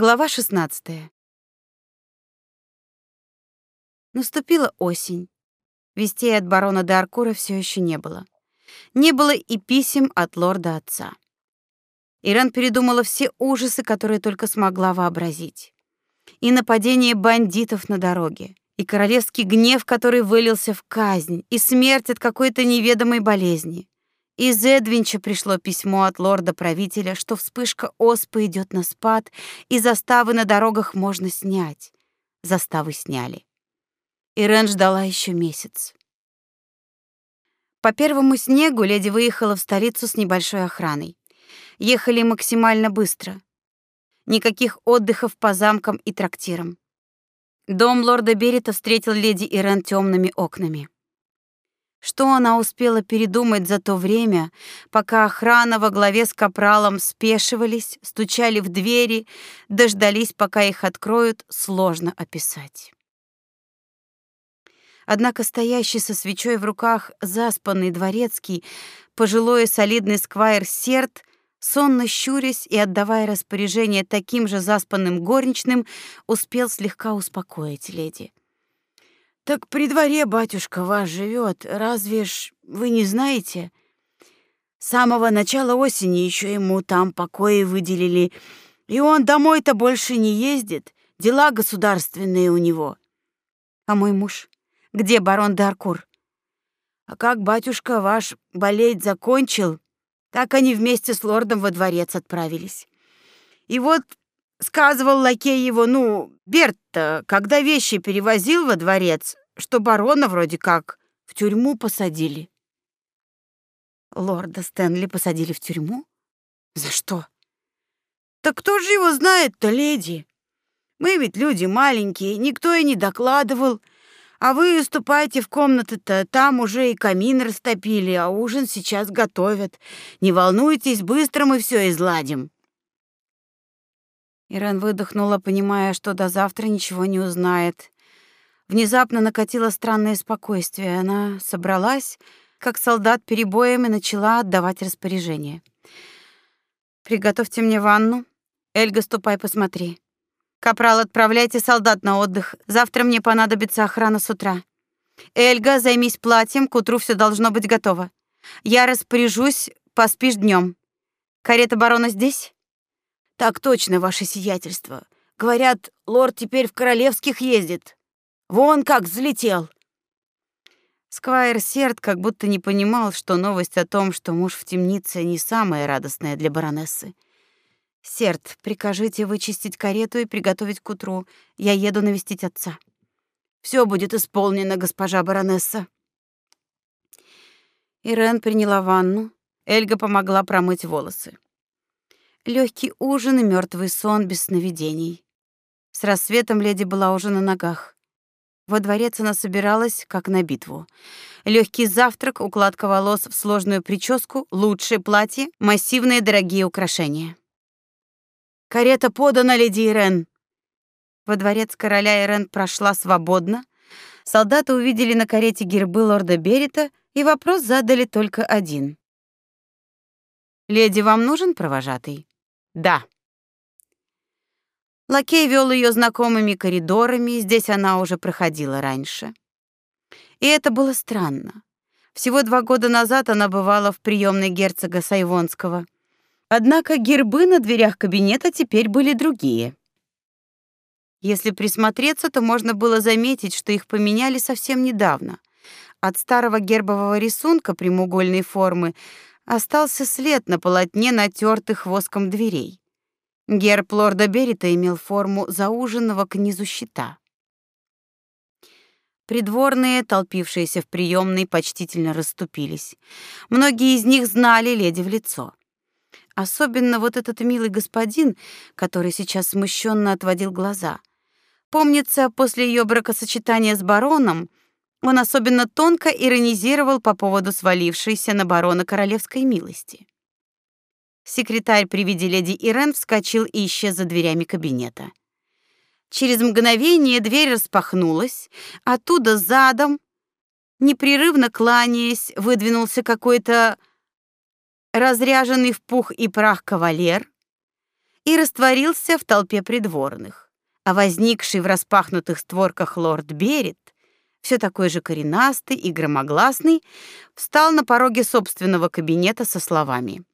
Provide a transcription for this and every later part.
Глава 16. Наступила осень. Вестей от барона де Аркура все еще не было. Не было и писем от лорда отца. Иран передумала все ужасы, которые только смогла вообразить. И нападение бандитов на дороге, и королевский гнев, который вылился в казнь, и смерть от какой-то неведомой болезни. Из Эдвинча пришло письмо от лорда-правителя, что вспышка оспы идет на спад, и заставы на дорогах можно снять. Заставы сняли. Ирен ждала еще месяц. По первому снегу леди выехала в столицу с небольшой охраной. Ехали максимально быстро. Никаких отдыхов по замкам и трактирам. Дом лорда Берита встретил леди Ирен темными окнами. Что она успела передумать за то время, пока охрана во главе с капралом спешивались, стучали в двери, дождались, пока их откроют, сложно описать. Однако стоящий со свечой в руках заспанный дворецкий, пожилой и солидный сквайр Серт, сонно щурясь и отдавая распоряжение таким же заспанным горничным, успел слегка успокоить леди. Так при дворе батюшка ваш живет, разве ж вы не знаете? С самого начала осени еще ему там покои выделили, и он домой-то больше не ездит. Дела государственные у него. А мой муж? Где барон Даркур? А как батюшка ваш болеть закончил, так они вместе с лордом во дворец отправились. И вот сказывал лакей его, ну, Берт, когда вещи перевозил во дворец, что барона вроде как в тюрьму посадили. Лорда Стэнли посадили в тюрьму? За что? Так кто же его знает-то, леди? Мы ведь люди маленькие, никто и не докладывал. А вы ступайте в комнаты-то, там уже и камин растопили, а ужин сейчас готовят. Не волнуйтесь, быстро мы все изладим. Иран выдохнула, понимая, что до завтра ничего не узнает. Внезапно накатило странное спокойствие. Она собралась, как солдат перебоем, и начала отдавать распоряжения. «Приготовьте мне ванну. Эльга, ступай, посмотри. Капрал, отправляйте солдат на отдых. Завтра мне понадобится охрана с утра. Эльга, займись платьем, к утру все должно быть готово. Я распоряжусь, поспишь днем. Карета барона здесь?» Так точно, ваше сиятельство. Говорят, лорд теперь в королевских ездит. Вон как взлетел. Сквайр Серд как будто не понимал, что новость о том, что муж в темнице, не самая радостная для баронессы. Серд, прикажите вычистить карету и приготовить к утру. Я еду навестить отца. Все будет исполнено, госпожа баронесса. Ирен приняла ванну. Эльга помогла промыть волосы. Легкий ужин и мертвый сон без сновидений. С рассветом леди была уже на ногах. Во дворец она собиралась, как на битву. Легкий завтрак, укладка волос в сложную прическу, лучшее платье, массивные дорогие украшения. «Карета подана, леди Ирен!» Во дворец короля Ирен прошла свободно. Солдаты увидели на карете гербы лорда Берита, и вопрос задали только один. «Леди, вам нужен провожатый?» Да. Лакей вел ее знакомыми коридорами, здесь она уже проходила раньше. И это было странно. Всего два года назад она бывала в приемной герцога Сайвонского. Однако гербы на дверях кабинета теперь были другие. Если присмотреться, то можно было заметить, что их поменяли совсем недавно. От старого гербового рисунка прямоугольной формы остался след на полотне натертых воском дверей. Герб лорда Берита имел форму зауженного к низу щита. Придворные, толпившиеся в приемной, почтительно расступились. Многие из них знали леди в лицо. Особенно вот этот милый господин, который сейчас смущенно отводил глаза. Помнится, после ее бракосочетания с бароном он особенно тонко иронизировал по поводу свалившейся на барона королевской милости. Секретарь при виде леди Ирен вскочил и исчез за дверями кабинета. Через мгновение дверь распахнулась, оттуда задом, непрерывно кланяясь, выдвинулся какой-то разряженный в пух и прах кавалер и растворился в толпе придворных. А возникший в распахнутых створках лорд Берет, все такой же коренастый и громогласный, встал на пороге собственного кабинета со словами: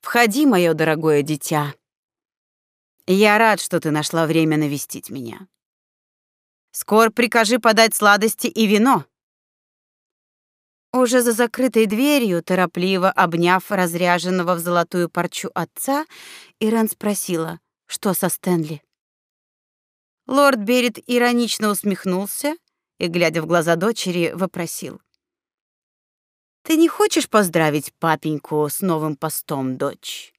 Входи, мое дорогое дитя. Я рад, что ты нашла время навестить меня. Скоро прикажи подать сладости и вино. Уже за закрытой дверью, торопливо обняв разряженного в золотую парчу отца, Ирен спросила, что со Стэнли. Лорд Берет иронично усмехнулся и, глядя в глаза дочери, вопросил: "Ты не хочешь поздравить папеньку с новым постом, дочь?"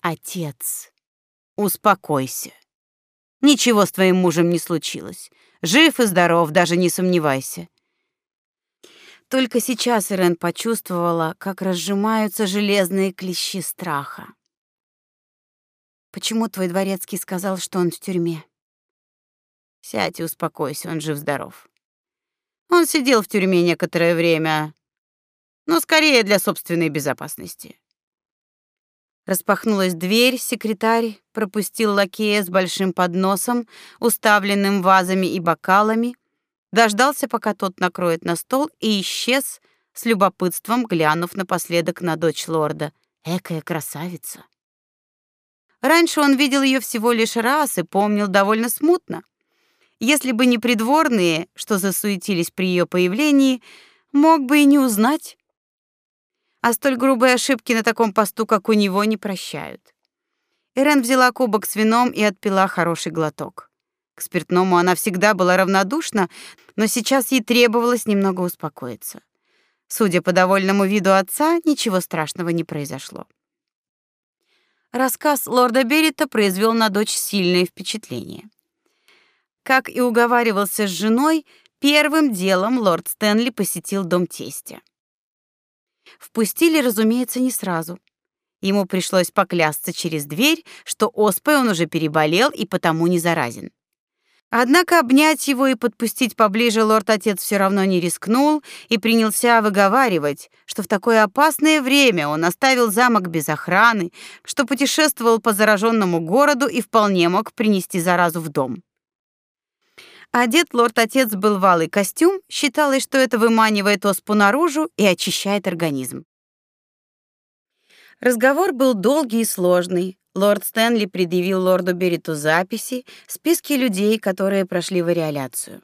Отец, успокойся. Ничего с твоим мужем не случилось. Жив и здоров, даже не сомневайся. Только сейчас Ирен почувствовала, как разжимаются железные клещи страха. Почему твой дворецкий сказал, что он в тюрьме? Сядь и успокойся, он жив-здоров. Он сидел в тюрьме некоторое время, но скорее для собственной безопасности. Распахнулась дверь, секретарь пропустил лакея с большим подносом, уставленным вазами и бокалами, дождался, пока тот накроет на стол, и исчез с любопытством, глянув напоследок на дочь лорда. Экая красавица. Раньше он видел ее всего лишь раз и помнил довольно смутно. Если бы не придворные, что засуетились при ее появлении, мог бы и не узнать. А столь грубые ошибки на таком посту, как у него, не прощают. Ирен взяла кубок с вином и отпила хороший глоток. К спиртному она всегда была равнодушна, но сейчас ей требовалось немного успокоиться. Судя по довольному виду отца, ничего страшного не произошло. Рассказ лорда Беррита произвел на дочь сильное впечатление. Как и уговаривался с женой, первым делом лорд Стэнли посетил дом тестя. Впустили, разумеется, не сразу. Ему пришлось поклясться через дверь, что оспой он уже переболел и потому не заразен. Однако обнять его и подпустить поближе лорд-отец все равно не рискнул и принялся выговаривать, что в такое опасное время он оставил замок без охраны, что путешествовал по зараженному городу и вполне мог принести заразу в дом. Одет лорд-отец был в алый костюм, считалось, что это выманивает оспу наружу и очищает организм. Разговор был долгий и сложный, Лорд Стэнли предъявил лорду Бериту записи, списки людей, которые прошли вариоляцию.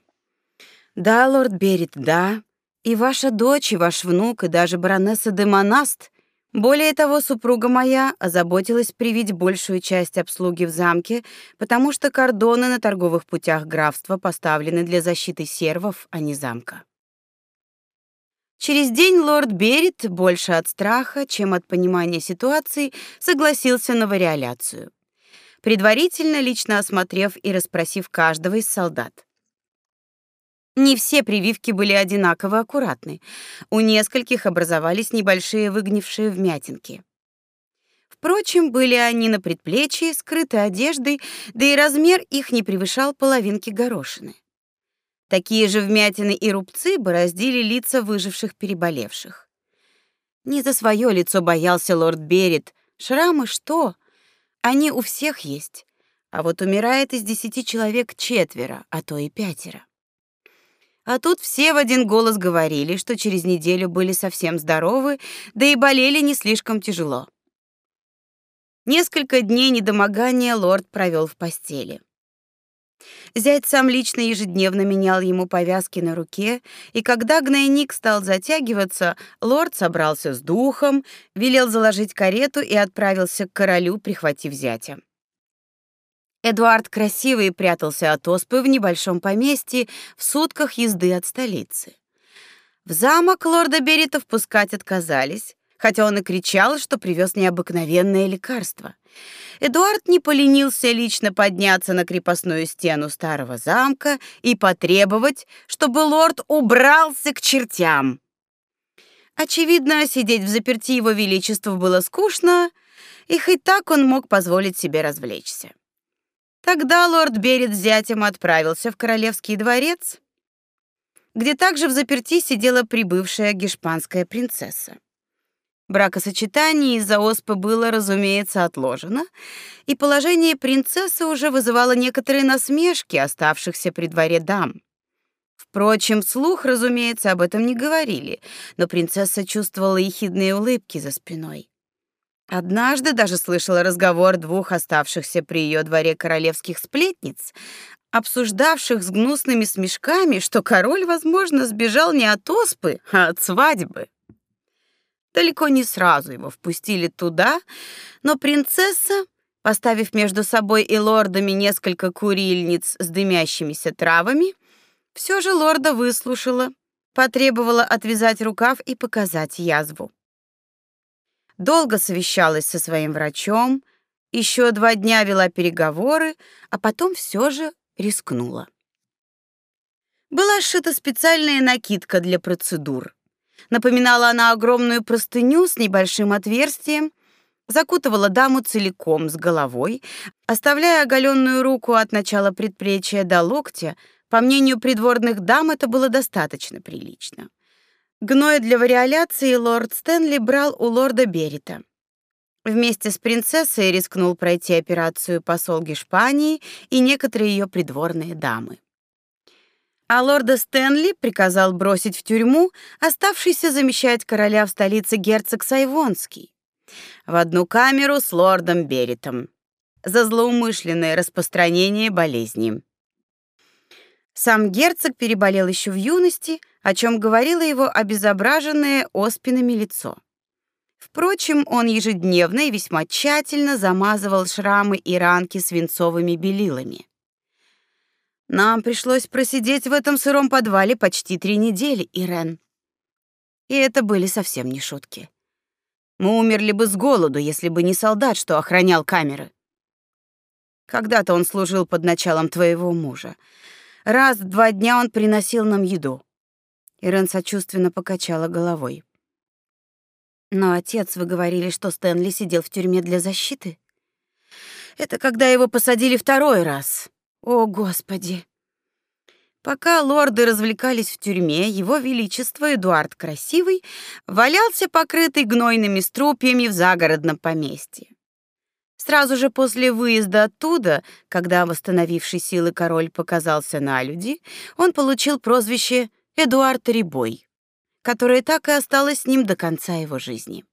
Да, лорд Берит, да. И ваша дочь, и ваш внук, и даже баронесса де Монаст. Более того, супруга моя озаботилась привить большую часть обслуги в замке, потому что кордоны на торговых путях графства поставлены для защиты сервов, а не замка. Через день лорд Берет, больше от страха, чем от понимания ситуации, согласился на вариоляцию, предварительно лично осмотрев и расспросив каждого из солдат. Не все прививки были одинаково аккуратны. У нескольких образовались небольшие выгнившие вмятинки. Впрочем, были они на предплечье, скрыты одеждой, да и размер их не превышал половинки горошины. Такие же вмятины и рубцы бороздили лица выживших переболевших. Не за свое лицо боялся лорд Берет. Шрамы что? Они у всех есть. А вот умирает из десяти человек четверо, а то и пятеро. А тут все в один голос говорили, что через неделю были совсем здоровы, да и болели не слишком тяжело. Несколько дней недомогания лорд провел в постели. Зять сам лично ежедневно менял ему повязки на руке, и когда гнойник стал затягиваться, лорд собрался с духом, велел заложить карету и отправился к королю, прихватив зятя. Эдуард красивый прятался от оспы в небольшом поместье в сутках езды от столицы. В замок лорда Берита впускать отказались, хотя он и кричал, что привез необыкновенное лекарство. Эдуард не поленился лично подняться на крепостную стену старого замка и потребовать, чтобы лорд убрался к чертям. Очевидно, сидеть в заперти его величеству было скучно, и хоть так он мог позволить себе развлечься. Тогда лорд Берет с зятем отправился в королевский дворец, где также в заперти сидела прибывшая гешпанская принцесса. Бракосочетание из-за оспы было, разумеется, отложено, и положение принцессы уже вызывало некоторые насмешки оставшихся при дворе дам. Впрочем, слух, разумеется, об этом не говорили, но принцесса чувствовала ехидные улыбки за спиной. Однажды даже слышала разговор двух оставшихся при ее дворе королевских сплетниц, обсуждавших с гнусными смешками, что король, возможно, сбежал не от оспы, а от свадьбы. Далеко не сразу его впустили туда, но принцесса, поставив между собой и лордами несколько курильниц с дымящимися травами, все же лорда выслушала, потребовала отвязать рукав и показать язву. Долго совещалась со своим врачом, еще два дня вела переговоры, а потом все же рискнула. Была сшита специальная накидка для процедур. Напоминала она огромную простыню с небольшим отверстием, закутывала даму целиком с головой, оставляя оголенную руку от начала предплечья до локтя. По мнению придворных дам, это было достаточно прилично. Гной для вариоляции лорд Стэнли брал у лорда Берита. Вместе с принцессой рискнул пройти операцию посол Гешпании и некоторые ее придворные дамы а лорда Стэнли приказал бросить в тюрьму оставшийся замещать короля в столице герцог Сайвонский в одну камеру с лордом Беритом за злоумышленное распространение болезни. Сам герцог переболел еще в юности, о чем говорило его обезображенное оспинами лицо. Впрочем, он ежедневно и весьма тщательно замазывал шрамы и ранки свинцовыми белилами. Нам пришлось просидеть в этом сыром подвале почти три недели, Ирен. И это были совсем не шутки. Мы умерли бы с голоду, если бы не солдат, что охранял камеры. Когда-то он служил под началом твоего мужа. Раз в два дня он приносил нам еду. Ирен сочувственно покачала головой. Но отец, вы говорили, что Стэнли сидел в тюрьме для защиты? Это когда его посадили второй раз. О, господи. Пока лорды развлекались в тюрьме, его величество Эдуард Красивый валялся покрытый гнойными струпьями в загородном поместье. Сразу же после выезда оттуда, когда восстановивший силы король показался на люди, он получил прозвище Эдуард Рибой, которое так и осталось с ним до конца его жизни.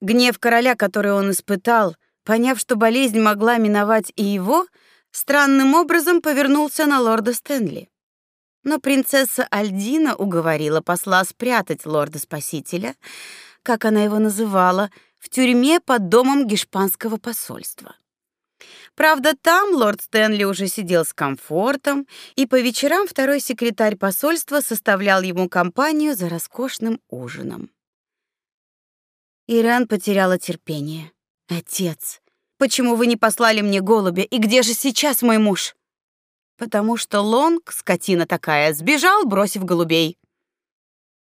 Гнев короля, который он испытал, поняв, что болезнь могла миновать и его, — странным образом повернулся на лорда Стэнли. Но принцесса Альдина уговорила посла спрятать лорда-спасителя, как она его называла, в тюрьме под домом гешпанского посольства. Правда, там лорд Стэнли уже сидел с комфортом, и по вечерам второй секретарь посольства составлял ему компанию за роскошным ужином. Иран потеряла терпение. Отец, Почему вы не послали мне голубя? И где же сейчас мой муж? Потому что Лонг, скотина такая, сбежал, бросив голубей.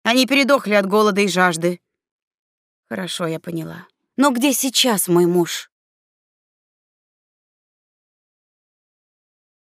Они передохли от голода и жажды. Хорошо, я поняла. Но где сейчас мой муж?